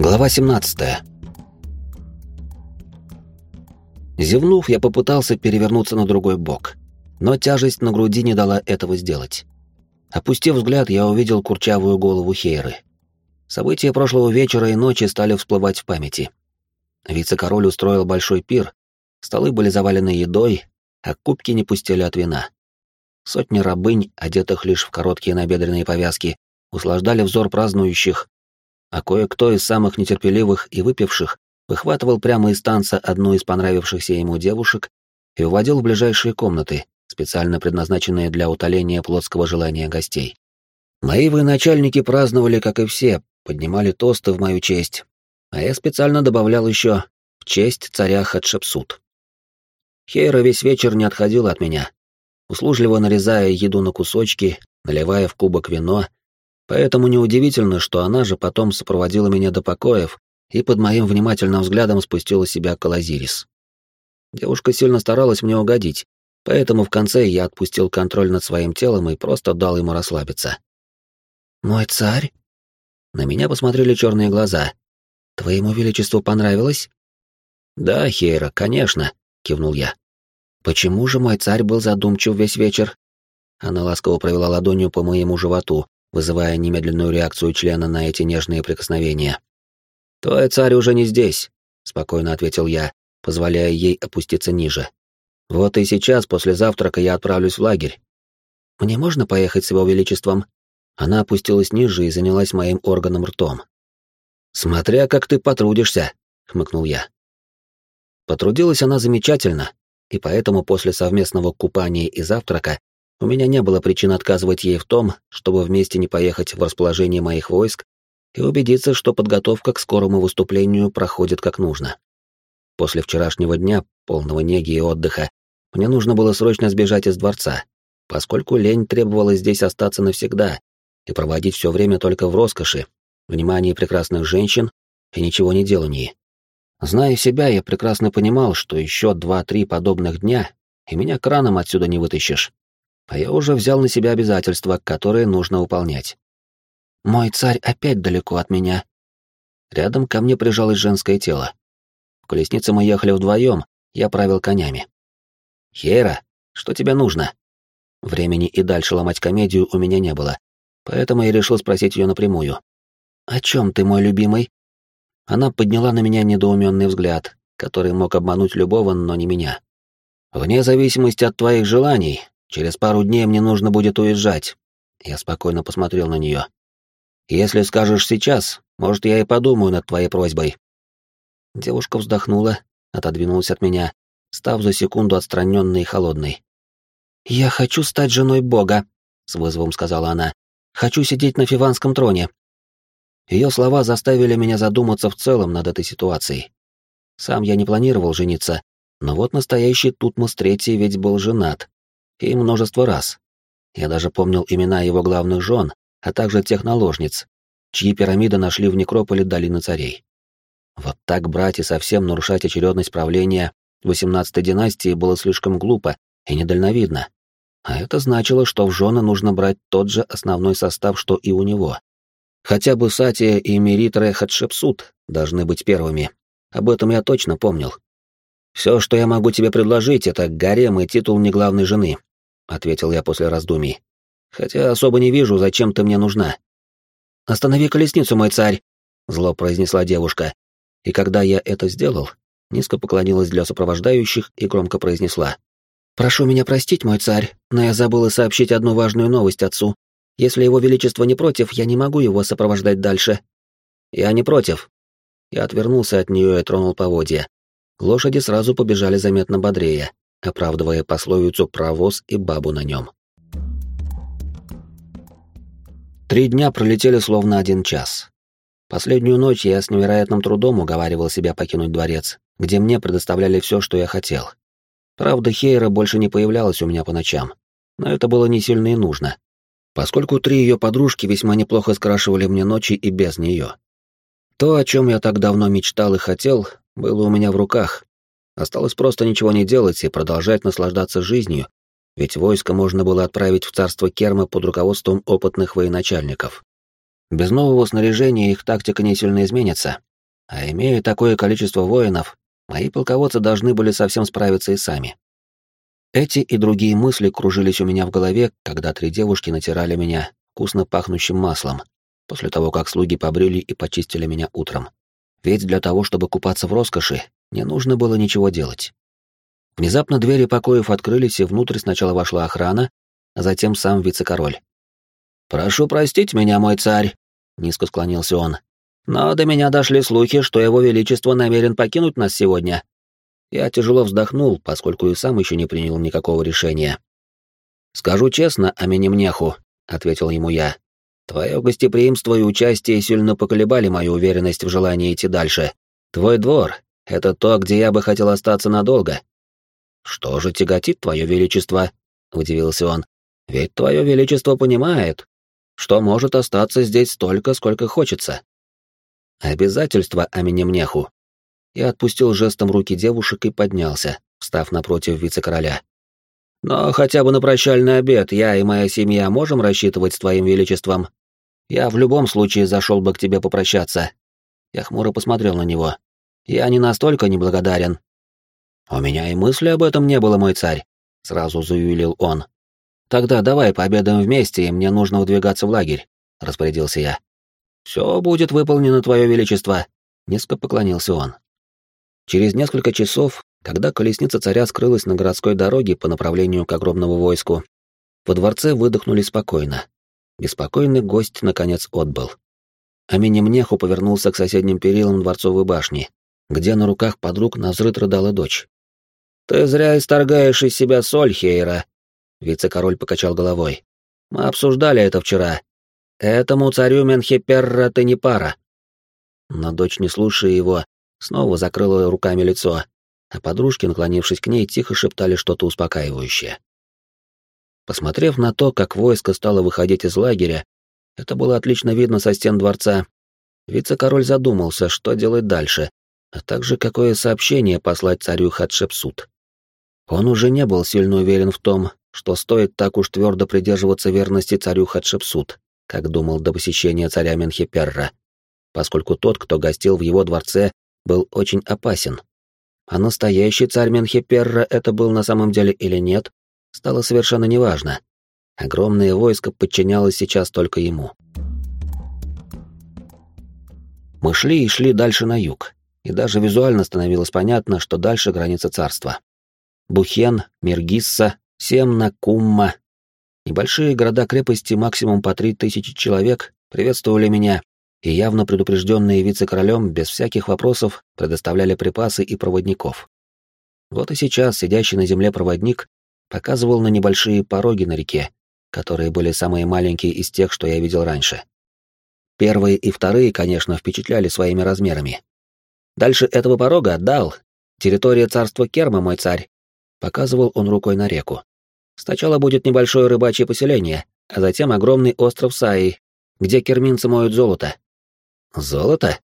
Глава 17. Зевнув, я попытался перевернуться на другой бок, но тяжесть на груди не дала этого сделать. Опустив взгляд, я увидел курчавую голову Хейры. События прошлого вечера и ночи стали всплывать в памяти. Вице-король устроил большой пир, столы были завалены едой, а кубки не пустили от вина. Сотни рабынь, одетых лишь в короткие набедренные повязки, услаждали взор празднующих, а кое-кто из самых нетерпеливых и выпивших выхватывал прямо из танца одну из понравившихся ему девушек и уводил в ближайшие комнаты, специально предназначенные для утоления плотского желания гостей. Мои военачальники праздновали, как и все, поднимали тосты в мою честь, а я специально добавлял еще «в честь царя Хатшепсут». Хейра весь вечер не отходила от меня, услужливо нарезая еду на кусочки, наливая в кубок вино, поэтому неудивительно, что она же потом сопроводила меня до покоев и под моим внимательным взглядом спустила себя к Алазирис. Девушка сильно старалась мне угодить, поэтому в конце я отпустил контроль над своим телом и просто дал ему расслабиться. «Мой царь?» На меня посмотрели черные глаза. «Твоему величеству понравилось?» «Да, Хейра, конечно», — кивнул я. Почему же мой царь был задумчив весь вечер? Она ласково провела ладонью по моему животу, вызывая немедленную реакцию члена на эти нежные прикосновения. «Твой царь уже не здесь», — спокойно ответил я, позволяя ей опуститься ниже. «Вот и сейчас, после завтрака, я отправлюсь в лагерь. Мне можно поехать с его величеством?» Она опустилась ниже и занялась моим органом ртом. «Смотря как ты потрудишься», — хмыкнул я. Потрудилась она замечательно, и поэтому после совместного купания и завтрака у меня не было причин отказывать ей в том, чтобы вместе не поехать в расположение моих войск и убедиться, что подготовка к скорому выступлению проходит как нужно. После вчерашнего дня, полного неги и отдыха, мне нужно было срочно сбежать из дворца, поскольку лень требовала здесь остаться навсегда и проводить все время только в роскоши, внимании прекрасных женщин и ничего не делании. Зная себя, я прекрасно понимал, что еще два-три подобных дня, и меня краном отсюда не вытащишь. А я уже взял на себя обязательства, которые нужно выполнять. Мой царь опять далеко от меня. Рядом ко мне прижалось женское тело. В колеснице мы ехали вдвоем, я правил конями. «Хейра, что тебе нужно?» Времени и дальше ломать комедию у меня не было, поэтому я решил спросить ее напрямую. «О чем ты, мой любимый?» Она подняла на меня недоуменный взгляд, который мог обмануть любого, но не меня. «Вне зависимости от твоих желаний, через пару дней мне нужно будет уезжать». Я спокойно посмотрел на нее. «Если скажешь сейчас, может, я и подумаю над твоей просьбой». Девушка вздохнула, отодвинулась от меня, став за секунду отстраненной и холодной. «Я хочу стать женой Бога», — с вызовом сказала она. «Хочу сидеть на фиванском троне. Ее слова заставили меня задуматься в целом над этой ситуацией. Сам я не планировал жениться, но вот настоящий Тутмос Третий ведь был женат. И множество раз. Я даже помнил имена его главных жен, а также тех наложниц, чьи пирамиды нашли в некрополе Долины Царей. Вот так брать и совсем нарушать очередность правления 18-й династии было слишком глупо и недальновидно. А это значило, что в жены нужно брать тот же основной состав, что и у него. Хотя бы Сатия и Меритра Хатшепсут должны быть первыми. Об этом я точно помнил. «Все, что я могу тебе предложить, это гарем и титул неглавной жены», — ответил я после раздумий. «Хотя особо не вижу, зачем ты мне нужна». «Останови колесницу, мой царь», — зло произнесла девушка. И когда я это сделал, низко поклонилась для сопровождающих и громко произнесла. «Прошу меня простить, мой царь, но я забыла сообщить одну важную новость отцу. Если его величество не против, я не могу его сопровождать дальше. Я не против. Я отвернулся от нее и тронул поводья. Лошади сразу побежали заметно бодрее, оправдывая пословицу про воз и бабу на нем. Три дня пролетели словно один час. Последнюю ночь я с невероятным трудом уговаривал себя покинуть дворец, где мне предоставляли все, что я хотел. Правда, Хейра больше не появлялась у меня по ночам, но это было не сильно и нужно поскольку три ее подружки весьма неплохо скрашивали мне ночи и без нее. То, о чем я так давно мечтал и хотел, было у меня в руках. Осталось просто ничего не делать и продолжать наслаждаться жизнью, ведь войско можно было отправить в царство Керма под руководством опытных военачальников. Без нового снаряжения их тактика не сильно изменится, А имея такое количество воинов, мои полководцы должны были совсем справиться и сами. Эти и другие мысли кружились у меня в голове, когда три девушки натирали меня вкусно пахнущим маслом, после того, как слуги побрили и почистили меня утром. Ведь для того, чтобы купаться в роскоши, не нужно было ничего делать. Внезапно двери покоев открылись, и внутрь сначала вошла охрана, а затем сам вице-король. «Прошу простить меня, мой царь», — низко склонился он. «Но до меня дошли слухи, что его величество намерен покинуть нас сегодня». Я тяжело вздохнул, поскольку и сам еще не принял никакого решения. «Скажу честно, Аменемнеху», — ответил ему я. «Твое гостеприимство и участие сильно поколебали мою уверенность в желании идти дальше. Твой двор — это то, где я бы хотел остаться надолго». «Что же тяготит твое величество?» — удивился он. «Ведь твое величество понимает, что может остаться здесь столько, сколько хочется. Обязательства о Менемнеху. Я отпустил жестом руки девушек и поднялся, встав напротив вице-короля. Но хотя бы на прощальный обед я и моя семья можем рассчитывать с твоим величеством. Я в любом случае зашел бы к тебе попрощаться. Я хмуро посмотрел на него. Я не настолько неблагодарен. У меня и мысли об этом не было, мой царь, сразу заявил он. Тогда давай пообедаем вместе, и мне нужно выдвигаться в лагерь, распорядился я. Все будет выполнено, Твое Величество, низко поклонился он. Через несколько часов, когда колесница царя скрылась на городской дороге по направлению к огромному войску, во дворце выдохнули спокойно. Беспокойный гость, наконец, отбыл. А Минемнеху повернулся к соседним перилам дворцовой башни, где на руках подруг навзрыд рыдала дочь. «Ты зря исторгаешь из себя соль, Хейра», Вице-король покачал головой. «Мы обсуждали это вчера. Этому царю Менхеперра ты не пара». Но дочь, не слушая его, снова закрыла руками лицо, а подружки, наклонившись к ней, тихо шептали что-то успокаивающее. Посмотрев на то, как войско стало выходить из лагеря, это было отлично видно со стен дворца, вице-король задумался, что делать дальше, а также какое сообщение послать царю Хатшепсут. Он уже не был сильно уверен в том, что стоит так уж твердо придерживаться верности царю Хатшепсут, как думал до посещения царя Менхеперра, поскольку тот, кто гостил в его дворце, был очень опасен. А настоящий царь Менхеперра это был на самом деле или нет, стало совершенно неважно. Огромное войско подчинялось сейчас только ему. Мы шли и шли дальше на юг, и даже визуально становилось понятно, что дальше граница царства. Бухен, Миргисса, Семна, Кумма. Небольшие города-крепости максимум по три тысячи человек приветствовали меня, и явно предупрежденные вице-королем без всяких вопросов предоставляли припасы и проводников. Вот и сейчас сидящий на земле проводник показывал на небольшие пороги на реке, которые были самые маленькие из тех, что я видел раньше. Первые и вторые, конечно, впечатляли своими размерами. Дальше этого порога дал. Территория царства Керма, мой царь. Показывал он рукой на реку. Сначала будет небольшое рыбачье поселение, а затем огромный остров Саи, где керминцы моют золото. Золото?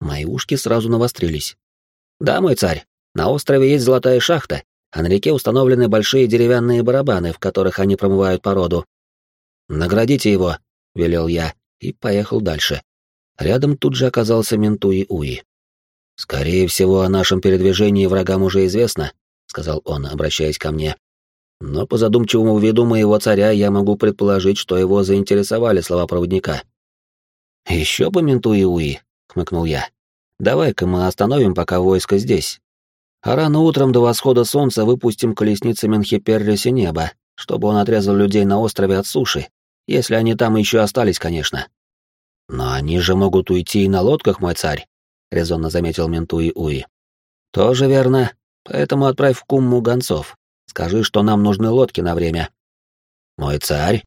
Мои ушки сразу навострились. Да, мой царь, на острове есть золотая шахта, а на реке установлены большие деревянные барабаны, в которых они промывают породу. Наградите его, велел я и поехал дальше. Рядом тут же оказался Ментуи Уи. Скорее всего, о нашем передвижении врагам уже известно, сказал он, обращаясь ко мне. Но по задумчивому виду моего царя я могу предположить, что его заинтересовали слова проводника. «Еще бы Ментуи-Уи», — хмыкнул я. «Давай-ка мы остановим пока войско здесь. А рано утром до восхода солнца выпустим колесницы Менхиперриси неба, чтобы он отрезал людей на острове от суши, если они там еще остались, конечно». «Но они же могут уйти и на лодках, мой царь», — резонно заметил Ментуи-Уи. «Тоже верно, поэтому отправь в Кумму гонцов. Скажи, что нам нужны лодки на время». «Мой царь?»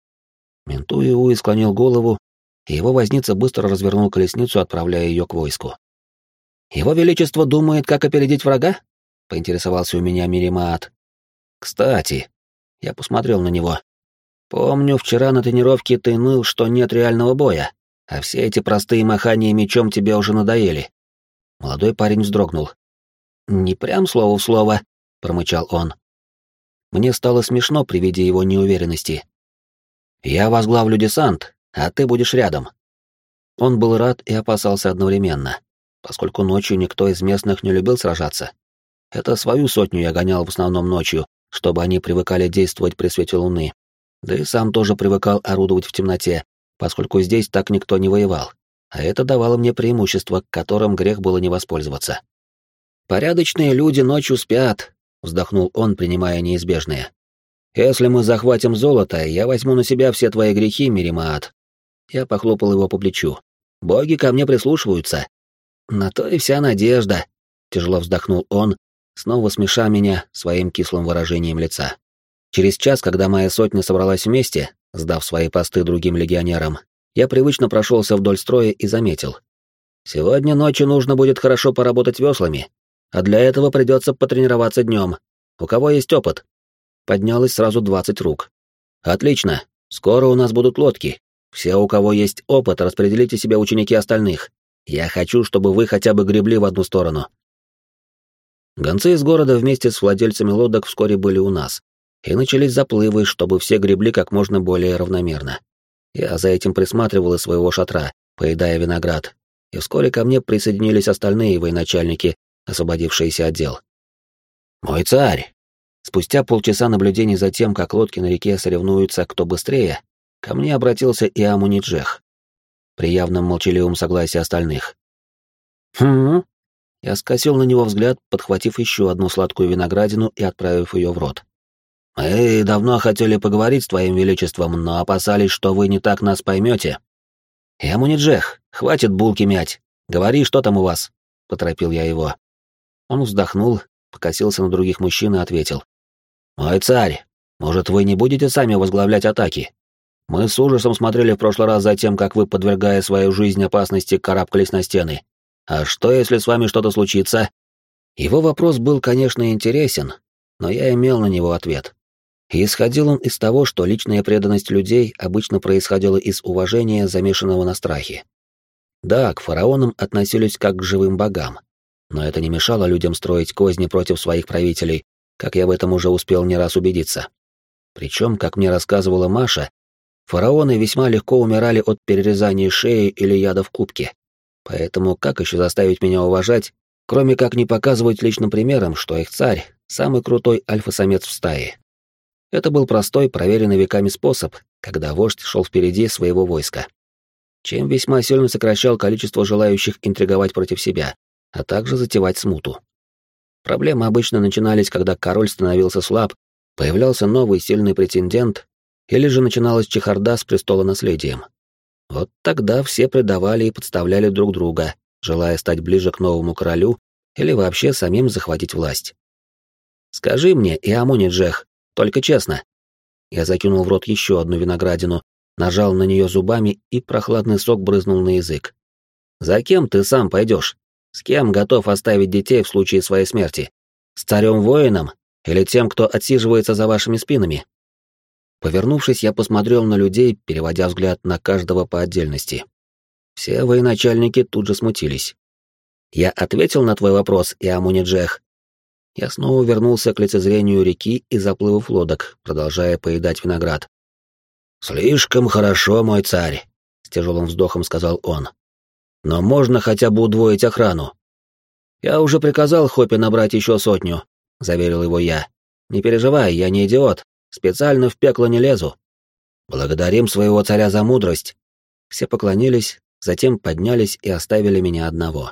Ментуи Уи склонил голову, и его возница быстро развернул колесницу, отправляя ее к войску. «Его Величество думает, как опередить врага?» — поинтересовался у меня Миримаат. «Кстати...» — я посмотрел на него. «Помню, вчера на тренировке ты ныл, что нет реального боя, а все эти простые махания мечом тебе уже надоели». Молодой парень вздрогнул. «Не прям слово в слово», — промычал он. Мне стало смешно при виде его неуверенности. «Я возглавлю десант, а ты будешь рядом». Он был рад и опасался одновременно. поскольку ночью никто из местных не любил сражаться. Это свою сотню я гонял в основном ночью, чтобы они привыкали действовать при свете луны. Да и сам тоже привыкал орудовать в темноте, поскольку здесь так никто не воевал. А это давало мне преимущество, которым грех было не воспользоваться. «Порядочные люди ночью спят», — вздохнул он, принимая неизбежное. «Если мы захватим золото, я возьму на себя все твои грехи, Миримаат». Я похлопал его по плечу. «Боги ко мне прислушиваются». «На то и вся надежда», — тяжело вздохнул он, снова смеша меня своим кислым выражением лица. Через час, когда моя сотня собралась вместе, сдав свои посты другим легионерам, я привычно прошелся вдоль строя и заметил. «Сегодня ночью нужно будет хорошо поработать веслами, а для этого придется потренироваться днем. У кого есть опыт?» Поднялось сразу двадцать рук. «Отлично. Скоро у нас будут лодки. Все, у кого есть опыт, распределите себе ученики остальных. Я хочу, чтобы вы хотя бы гребли в одну сторону». Гонцы из города вместе с владельцами лодок вскоре были у нас, и начались заплывы, чтобы все гребли как можно более равномерно. Я за этим присматривал из своего шатра, поедая виноград, и вскоре ко мне присоединились остальные военачальники, освободившиеся от дел. «Мой царь!» Спустя полчаса наблюдений за тем, как лодки на реке соревнуются кто быстрее, ко мне обратился и Амуниджех, при явном молчаливом согласии остальных. «Хм?» Я скосил на него взгляд, подхватив еще одну сладкую виноградину и отправив ее в рот. «Мы давно хотели поговорить с твоим величеством, но опасались, что вы не так нас поймете». «Яму не хватит булки мять. Говори, что там у вас?» — поторопил я его. Он вздохнул, покосился на других мужчин и ответил. «Мой царь, может, вы не будете сами возглавлять атаки? Мы с ужасом смотрели в прошлый раз за тем, как вы, подвергая свою жизнь опасности, карабкались на стены. А что, если с вами что-то случится?» Его вопрос был, конечно, интересен, но я имел на него ответ. И исходил он из того, что личная преданность людей обычно происходила из уважения, замешанного на страхе. Да, к фараонам относились как к живым богам, но это не мешало людям строить козни против своих правителей, как я в этом уже успел не раз убедиться. Причем, как мне рассказывала Маша, фараоны весьма легко умирали от перерезания шеи или яда в кубке. Поэтому как еще заставить меня уважать, кроме как не показывать личным примером, что их царь — самый крутой альфа-самец в стае? Это был простой, проверенный веками способ, когда вождь шел впереди своего войска. Чем весьма сильно сокращал количество желающих интриговать против себя, а также затевать смуту. Проблемы обычно начинались, когда король становился слаб, появлялся новый сильный претендент, или же начиналась чехарда с престола наследием. Вот тогда все предавали и подставляли друг друга, желая стать ближе к новому королю или вообще самим захватить власть. «Скажи мне, Иамуни Джех, только честно. Я закинул в рот еще одну виноградину, нажал на нее зубами, и прохладный сок брызнул на язык. «За кем ты сам пойдешь? С кем готов оставить детей в случае своей смерти? С царем-воином или тем, кто отсиживается за вашими спинами?» Повернувшись, я посмотрел на людей, переводя взгляд на каждого по отдельности. Все военачальники тут же смутились. «Я ответил на твой вопрос, Иамуни Джех?» Я снова вернулся к лицезрению реки и заплывов лодок, продолжая поедать виноград. «Слишком хорошо, мой царь», — с тяжелым вздохом сказал он. «Но можно хотя бы удвоить охрану». «Я уже приказал Хопе набрать еще сотню», — заверил его я. «Не переживай, я не идиот, специально в пекло не лезу». «Благодарим своего царя за мудрость». Все поклонились, затем поднялись и оставили меня одного.